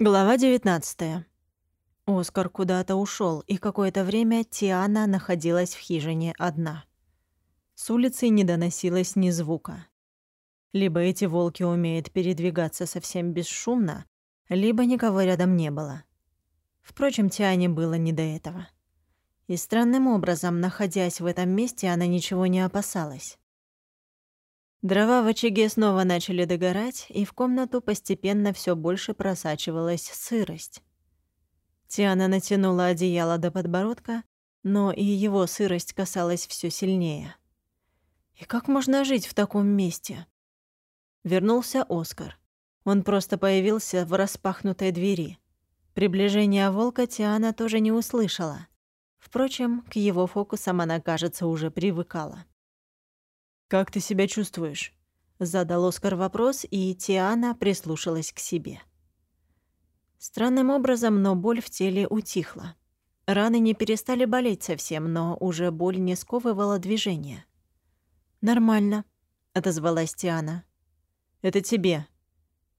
Глава 19. Оскар куда-то ушел, и какое-то время Тиана находилась в хижине одна. С улицы не доносилось ни звука. Либо эти волки умеют передвигаться совсем бесшумно, либо никого рядом не было. Впрочем, Тиане было не до этого. И странным образом, находясь в этом месте, она ничего не опасалась. Дрова в очаге снова начали догорать, и в комнату постепенно все больше просачивалась сырость. Тиана натянула одеяло до подбородка, но и его сырость касалась все сильнее. И как можно жить в таком месте? Вернулся Оскар. Он просто появился в распахнутой двери. Приближение волка Тиана тоже не услышала. Впрочем, к его фокусам она, кажется, уже привыкала. «Как ты себя чувствуешь?» Задал Оскар вопрос, и Тиана прислушалась к себе. Странным образом, но боль в теле утихла. Раны не перестали болеть совсем, но уже боль не сковывала движение. «Нормально», — отозвалась Тиана. «Это тебе».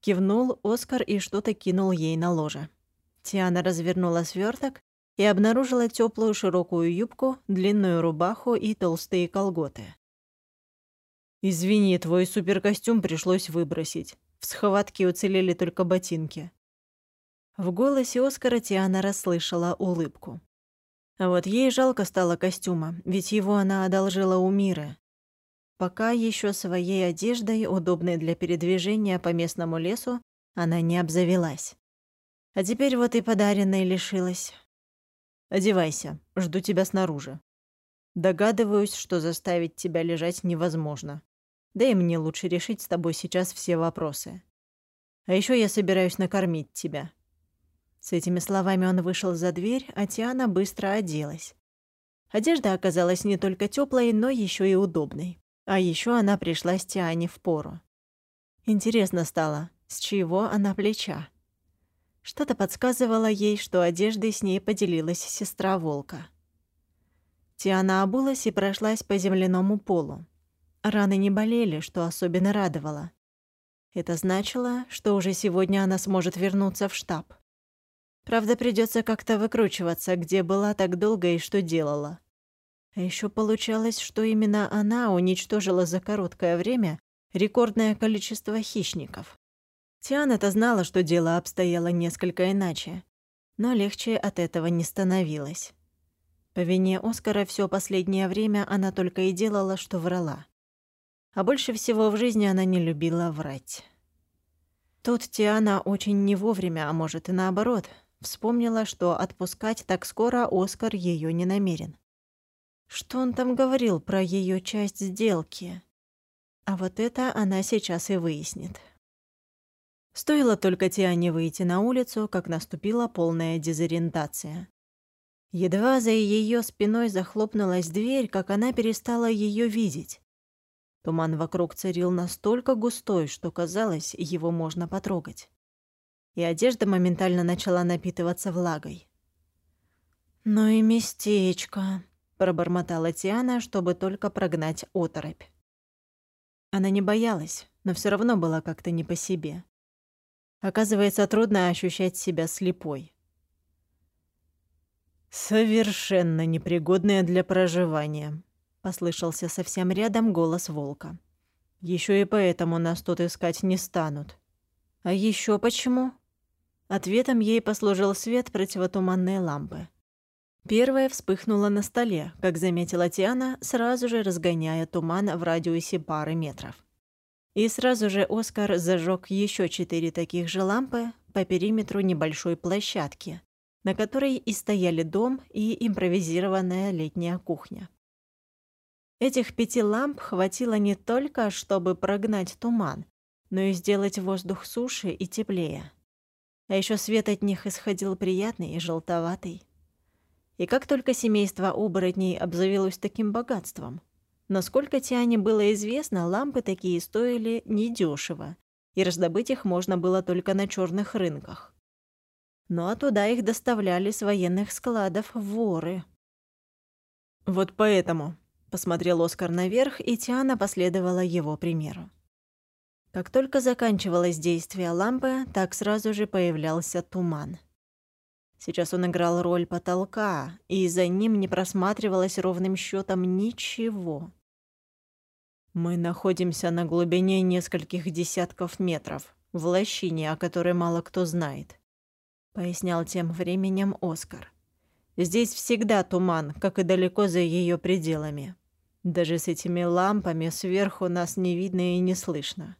Кивнул Оскар и что-то кинул ей на ложе. Тиана развернула сверток и обнаружила теплую широкую юбку, длинную рубаху и толстые колготы. «Извини, твой суперкостюм пришлось выбросить. В схватке уцелели только ботинки». В голосе Оскара Тиана расслышала улыбку. А вот ей жалко стало костюма, ведь его она одолжила у Миры. Пока еще своей одеждой, удобной для передвижения по местному лесу, она не обзавелась. А теперь вот и подаренной лишилась. «Одевайся, жду тебя снаружи. Догадываюсь, что заставить тебя лежать невозможно. Да и мне лучше решить с тобой сейчас все вопросы. А еще я собираюсь накормить тебя». С этими словами он вышел за дверь, а Тиана быстро оделась. Одежда оказалась не только теплой, но еще и удобной. А еще она пришла с Тиане в пору. Интересно стало, с чего она плеча. Что-то подсказывало ей, что одеждой с ней поделилась сестра волка. Тиана обулась и прошлась по земляному полу. Раны не болели, что особенно радовало. Это значило, что уже сегодня она сможет вернуться в штаб. Правда, придется как-то выкручиваться, где была так долго и что делала. А еще получалось, что именно она уничтожила за короткое время рекордное количество хищников. Тиана-то знала, что дело обстояло несколько иначе, но легче от этого не становилось. По вине Оскара все последнее время она только и делала, что врала а больше всего в жизни она не любила врать. Тут Тиана очень не вовремя, а может и наоборот, вспомнила, что отпускать так скоро Оскар ее не намерен. Что он там говорил про ее часть сделки? А вот это она сейчас и выяснит. Стоило только Тиане выйти на улицу, как наступила полная дезориентация. Едва за ее спиной захлопнулась дверь, как она перестала ее видеть. Туман вокруг царил настолько густой, что казалось, его можно потрогать. И одежда моментально начала напитываться влагой. «Ну и местечко», — пробормотала Тиана, чтобы только прогнать оторопь. Она не боялась, но все равно была как-то не по себе. Оказывается, трудно ощущать себя слепой. «Совершенно непригодная для проживания», — послышался совсем рядом голос волка. Еще и поэтому нас тут искать не станут». «А еще почему?» Ответом ей послужил свет противотуманной лампы. Первая вспыхнула на столе, как заметила Тиана, сразу же разгоняя туман в радиусе пары метров. И сразу же Оскар зажег еще четыре таких же лампы по периметру небольшой площадки, на которой и стояли дом и импровизированная летняя кухня. Этих пяти ламп хватило не только, чтобы прогнать туман, но и сделать воздух суше и теплее. А еще свет от них исходил приятный и желтоватый. И как только семейство оборотней обзавелось таким богатством? Насколько Тиане было известно, лампы такие стоили недешево, и раздобыть их можно было только на черных рынках. Ну а туда их доставляли с военных складов воры. «Вот поэтому», Посмотрел Оскар наверх, и Тиана последовала его примеру. Как только заканчивалось действие лампы, так сразу же появлялся туман. Сейчас он играл роль потолка, и за ним не просматривалось ровным счетом ничего. Мы находимся на глубине нескольких десятков метров, в лощине, о которой мало кто знает, пояснял тем временем Оскар. Здесь всегда туман, как и далеко за ее пределами. Даже с этими лампами сверху нас не видно и не слышно.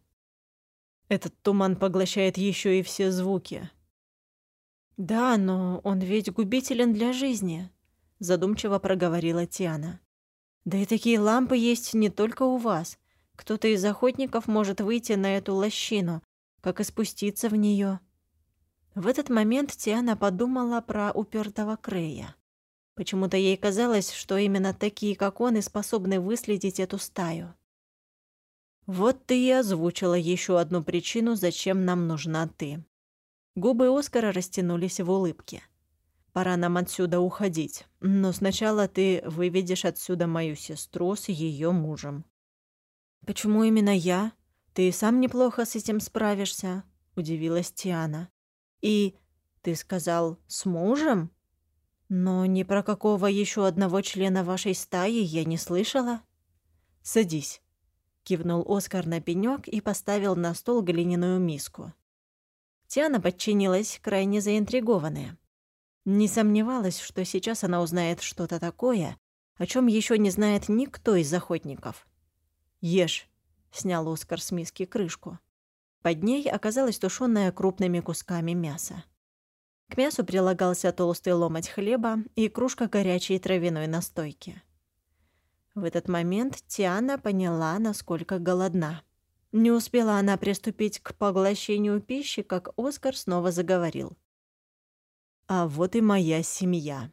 Этот туман поглощает еще и все звуки. «Да, но он ведь губителен для жизни», — задумчиво проговорила Тиана. «Да и такие лампы есть не только у вас. Кто-то из охотников может выйти на эту лощину, как и спуститься в нее. В этот момент Тиана подумала про упертого Крея. Почему-то ей казалось, что именно такие, как он, и способны выследить эту стаю. «Вот ты и озвучила еще одну причину, зачем нам нужна ты», Губы Оскара растянулись в улыбке. «Пора нам отсюда уходить, но сначала ты выведешь отсюда мою сестру с ее мужем». «Почему именно я? Ты сам неплохо с этим справишься», — удивилась Тиана. «И ты сказал, с мужем? Но ни про какого еще одного члена вашей стаи я не слышала». «Садись», — кивнул Оскар на пенёк и поставил на стол глиняную миску. Тиана подчинилась, крайне заинтригованная. Не сомневалась, что сейчас она узнает что-то такое, о чем еще не знает никто из охотников. «Ешь», — снял Оскар с миски крышку. Под ней оказалось тушёное крупными кусками мясо. К мясу прилагался толстый ломоть хлеба и кружка горячей травяной настойки. В этот момент Тиана поняла, насколько голодна. Не успела она приступить к поглощению пищи, как Оскар снова заговорил. «А вот и моя семья.